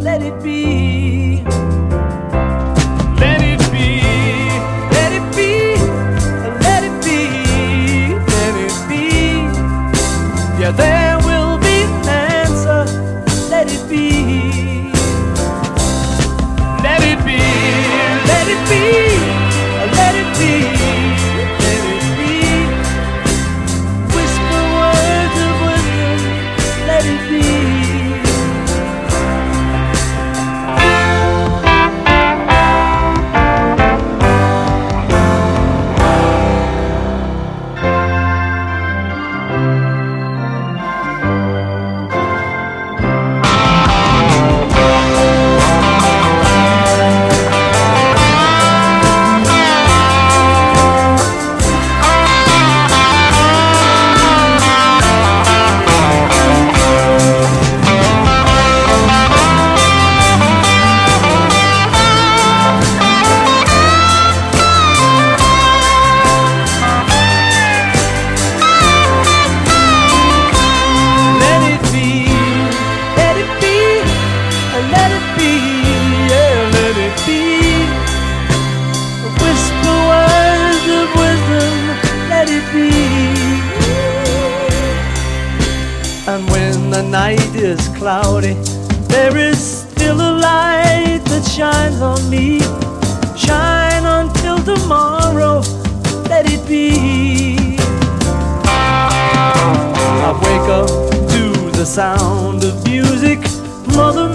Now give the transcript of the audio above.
let it be. Let it be, let it be, let it be, let it be. Yeah, And when the night is cloudy, there is still a light that shines on me. Shine until tomorrow, let it be. I wake up to the sound of music. Mother